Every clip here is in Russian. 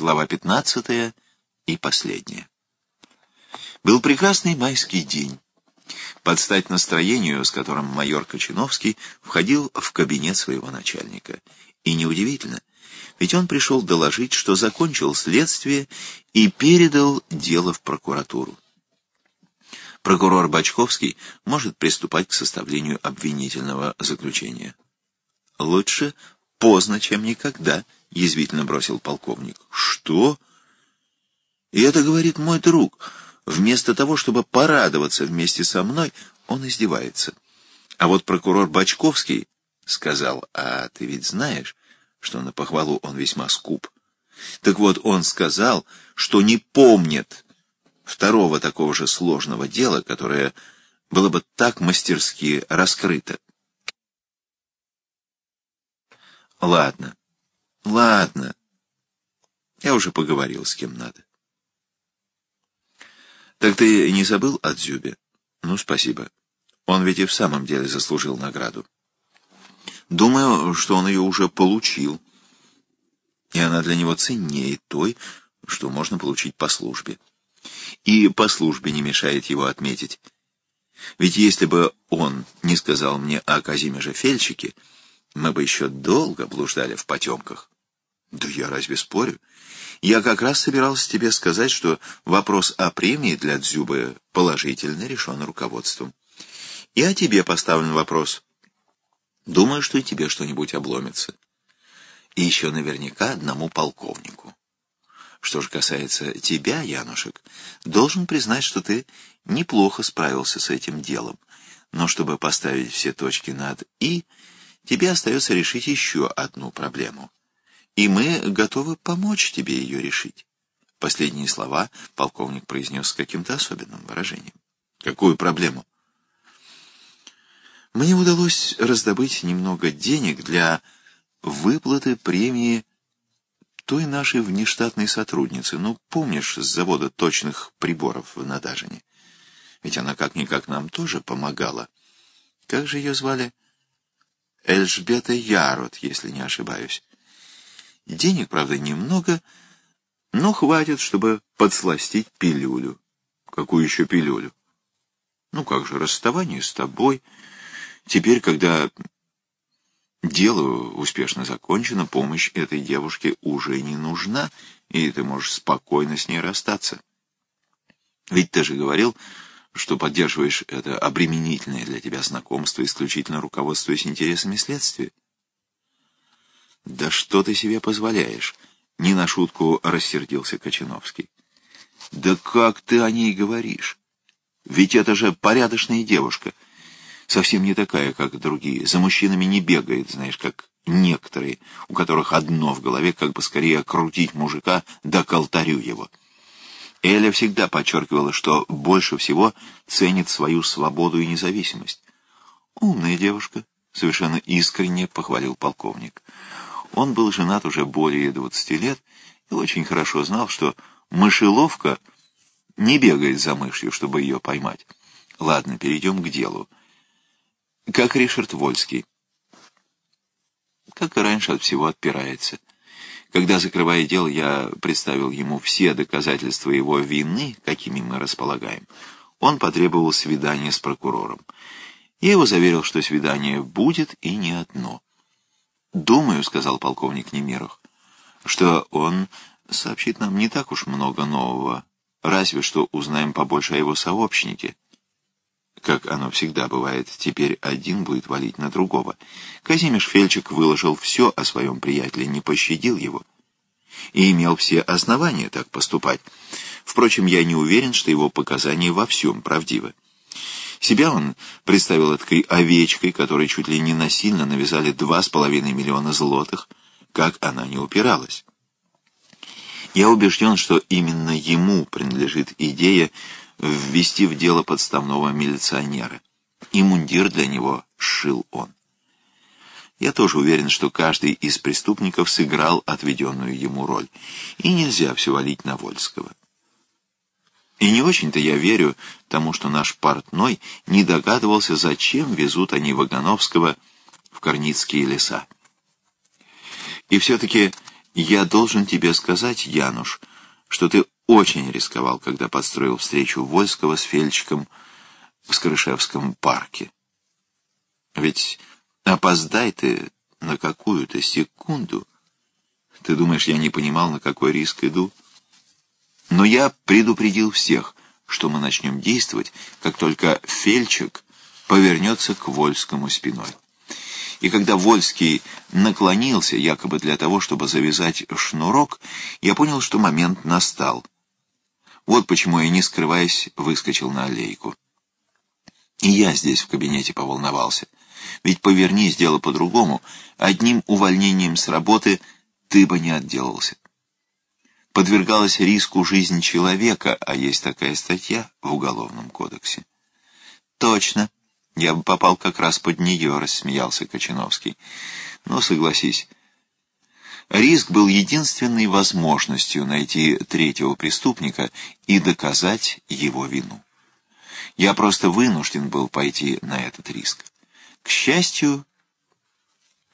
Глава 15 и последняя. Был прекрасный майский день. Под стать настроению, с которым майор Кочиновский входил в кабинет своего начальника. И неудивительно, ведь он пришел доложить, что закончил следствие и передал дело в прокуратуру. Прокурор Бачковский может приступать к составлению обвинительного заключения. «Лучше поздно, чем никогда», — язвительно бросил полковник. «Что?» «И это говорит мой друг. Вместо того, чтобы порадоваться вместе со мной, он издевается. А вот прокурор Бачковский сказал, а ты ведь знаешь, что на похвалу он весьма скуп. Так вот, он сказал, что не помнит второго такого же сложного дела, которое было бы так мастерски раскрыто. Ладно, ладно. Я уже поговорил с кем надо. Так ты не забыл о Дзюбе? Ну, спасибо. Он ведь и в самом деле заслужил награду. Думаю, что он ее уже получил. И она для него ценнее той, что можно получить по службе. И по службе не мешает его отметить. Ведь если бы он не сказал мне о Казимеже Фельчике, мы бы еще долго блуждали в потемках. Да я разве спорю? Я как раз собирался тебе сказать, что вопрос о премии для Дзюбы положительно решен руководством. И о тебе поставлен вопрос. Думаю, что и тебе что-нибудь обломится. И еще наверняка одному полковнику. Что же касается тебя, Янушек, должен признать, что ты неплохо справился с этим делом. Но чтобы поставить все точки над «и», тебе остается решить еще одну проблему. И мы готовы помочь тебе ее решить. Последние слова полковник произнес с каким-то особенным выражением. Какую проблему? Мне удалось раздобыть немного денег для выплаты премии той нашей внештатной сотрудницы, ну, помнишь, с завода точных приборов в Надажине? Ведь она как-никак нам тоже помогала. Как же ее звали? Эльжбета Ярот, если не ошибаюсь. Денег, правда, немного, но хватит, чтобы подсластить пилюлю. Какую еще пилюлю? Ну как же, расставание с тобой. Теперь, когда дело успешно закончено, помощь этой девушке уже не нужна, и ты можешь спокойно с ней расстаться. Ведь ты же говорил, что поддерживаешь это обременительное для тебя знакомство, исключительно руководствуясь интересами следствия. «Да что ты себе позволяешь?» — не на шутку рассердился Кочиновский. «Да как ты о ней говоришь? Ведь это же порядочная девушка, совсем не такая, как другие. За мужчинами не бегает, знаешь, как некоторые, у которых одно в голове, как бы скорее крутить мужика да к алтарю его». Эля всегда подчеркивала, что больше всего ценит свою свободу и независимость. «Умная девушка», — совершенно искренне похвалил полковник. Он был женат уже более 20 лет и очень хорошо знал, что мышеловка не бегает за мышью, чтобы ее поймать. Ладно, перейдем к делу. Как Ришард Вольский. Как и раньше от всего отпирается. Когда, закрывая дело, я представил ему все доказательства его вины, какими мы располагаем, он потребовал свидания с прокурором. Я его заверил, что свидание будет и не одно. «Думаю», — сказал полковник Немиров, — «что он сообщит нам не так уж много нового, разве что узнаем побольше о его сообщнике». Как оно всегда бывает, теперь один будет валить на другого. Казимиш Фельчик выложил все о своем приятеле, не пощадил его. И имел все основания так поступать. Впрочем, я не уверен, что его показания во всем правдивы. Себя он представил этой овечкой, которой чуть ли не насильно навязали два с половиной миллиона злотых, как она не упиралась. Я убежден, что именно ему принадлежит идея ввести в дело подставного милиционера. И мундир для него сшил он. Я тоже уверен, что каждый из преступников сыграл отведенную ему роль. И нельзя все валить на Вольского. И не очень-то я верю тому, что наш портной не догадывался, зачем везут они Вагановского в Корницкие леса. И все-таки Я должен тебе сказать, Януш, что ты очень рисковал, когда подстроил встречу Вольского с Фельчиком в Скрышевском парке. Ведь опоздай ты на какую-то секунду. Ты думаешь, я не понимал, на какой риск иду? Но я предупредил всех, что мы начнем действовать, как только Фельчик повернется к Вольскому спиной. И когда Вольский наклонился, якобы для того, чтобы завязать шнурок, я понял, что момент настал. Вот почему я, не скрываясь, выскочил на аллейку. И я здесь в кабинете поволновался. Ведь повернись дело по-другому, одним увольнением с работы ты бы не отделался. Подвергалась риску жизнь человека, а есть такая статья в Уголовном кодексе. Точно. Я бы попал как раз под нее, рассмеялся Кочиновский. Но согласись, риск был единственной возможностью найти третьего преступника и доказать его вину. Я просто вынужден был пойти на этот риск. К счастью,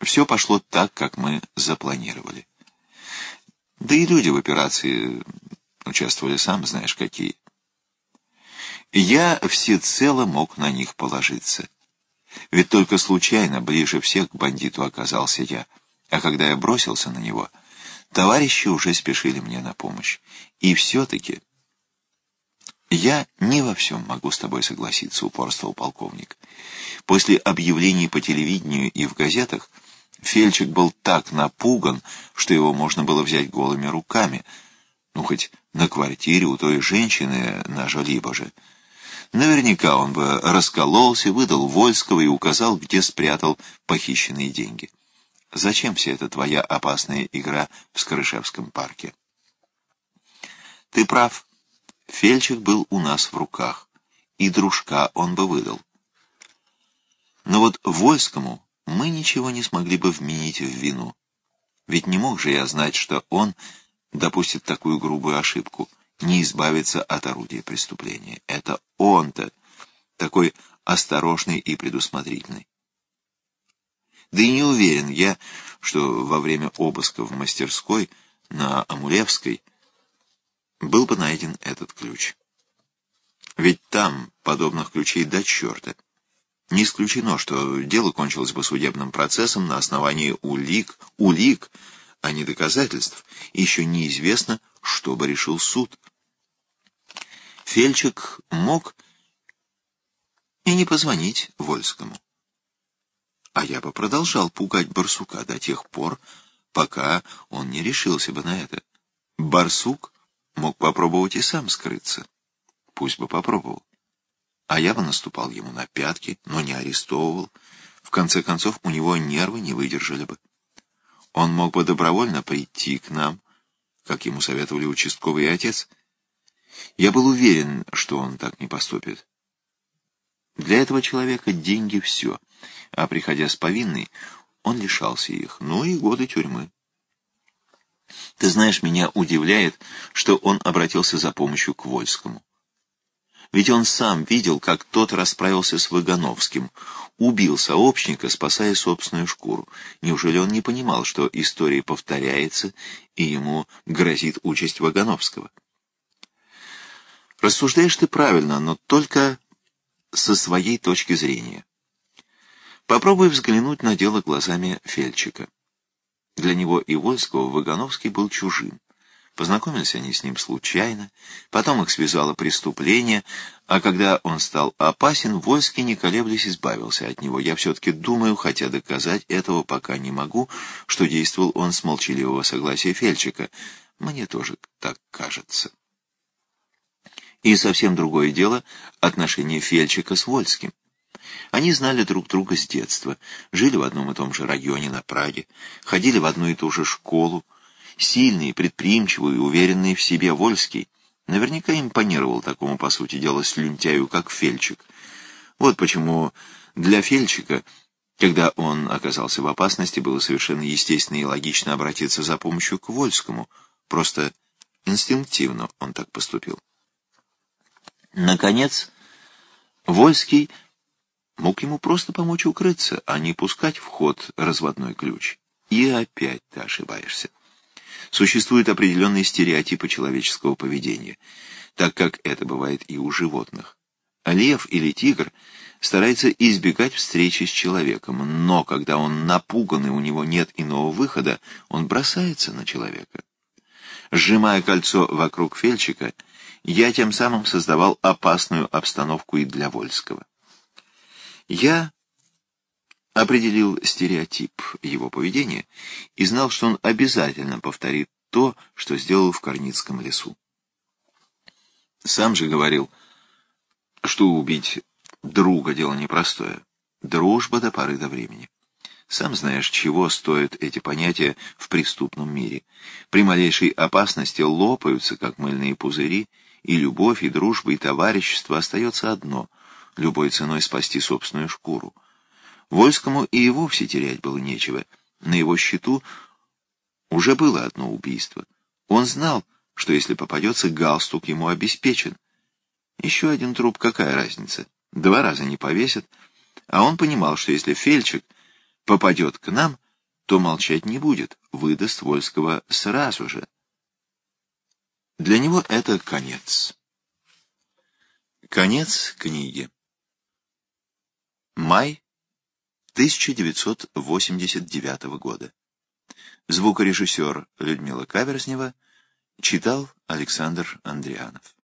все пошло так, как мы запланировали. Да и люди в операции участвовали, сам знаешь, какие. Я всецело мог на них положиться. Ведь только случайно ближе всех к бандиту оказался я. А когда я бросился на него, товарищи уже спешили мне на помощь. И все-таки... «Я не во всем могу с тобой согласиться», — упорствовал полковник. После объявлений по телевидению и в газетах Фельчик был так напуган, что его можно было взять голыми руками. Ну, хоть на квартире у той женщины на либо же. Наверняка он бы раскололся, выдал Вольского и указал, где спрятал похищенные деньги. Зачем вся эта твоя опасная игра в Скрышевском парке? Ты прав. Фельчик был у нас в руках, и дружка он бы выдал. Но вот Вольскому мы ничего не смогли бы вменить в вину. Ведь не мог же я знать, что он допустит такую грубую ошибку — не избавиться от орудия преступления. Это он-то, такой осторожный и предусмотрительный. Да и не уверен я, что во время обыска в мастерской на Амулевской был бы найден этот ключ. Ведь там подобных ключей до черта. Не исключено, что дело кончилось бы судебным процессом на основании улик, улик, а не доказательств. Еще неизвестно, что бы решил суд. Фельчик мог и не позвонить Вольскому. А я бы продолжал пугать барсука до тех пор, пока он не решился бы на это. Барсук мог попробовать и сам скрыться. Пусть бы попробовал а я бы наступал ему на пятки, но не арестовывал. В конце концов, у него нервы не выдержали бы. Он мог бы добровольно прийти к нам, как ему советовали участковый и отец. Я был уверен, что он так не поступит. Для этого человека деньги — все, а приходя с повинной, он лишался их, ну и годы тюрьмы. Ты знаешь, меня удивляет, что он обратился за помощью к Вольскому. Ведь он сам видел, как тот расправился с Выгановским, убил сообщника, спасая собственную шкуру. Неужели он не понимал, что история повторяется, и ему грозит участь Вагановского? Рассуждаешь ты правильно, но только со своей точки зрения. Попробуй взглянуть на дело глазами Фельчика. Для него и Вольского Вагановский был чужим. Познакомились они с ним случайно, потом их связало преступление, а когда он стал опасен, Вольский, не колеблясь, избавился от него. Я все-таки думаю, хотя доказать этого пока не могу, что действовал он с молчаливого согласия Фельчика. Мне тоже так кажется. И совсем другое дело — отношение Фельчика с Вольским. Они знали друг друга с детства, жили в одном и том же районе на Праге, ходили в одну и ту же школу, Сильный, предприимчивый, уверенный в себе Вольский наверняка импонировал такому, по сути дела, слюнтяю, как Фельчик. Вот почему для Фельчика, когда он оказался в опасности, было совершенно естественно и логично обратиться за помощью к Вольскому. Просто инстинктивно он так поступил. Наконец, Вольский мог ему просто помочь укрыться, а не пускать в ход разводной ключ. И опять ты ошибаешься. Существуют определенные стереотипы человеческого поведения, так как это бывает и у животных. Лев или тигр старается избегать встречи с человеком, но когда он напуган и у него нет иного выхода, он бросается на человека. Сжимая кольцо вокруг Фельчика, я тем самым создавал опасную обстановку и для Вольского. Я определил стереотип его поведения и знал, что он обязательно повторит то, что сделал в Корницком лесу. Сам же говорил, что убить друга дело непростое. Дружба до поры до времени. Сам знаешь, чего стоят эти понятия в преступном мире. При малейшей опасности лопаются, как мыльные пузыри, и любовь, и дружба, и товарищество остается одно — любой ценой спасти собственную шкуру. Вольскому и вовсе терять было нечего. На его счету уже было одно убийство. Он знал, что если попадется, галстук ему обеспечен. Еще один труп, какая разница? Два раза не повесят. А он понимал, что если фельдшик попадет к нам, то молчать не будет, выдаст Вольского сразу же. Для него это конец. Конец книги. Май 1989 года. Звукорежиссер Людмила Каверзнева читал Александр Андрианов.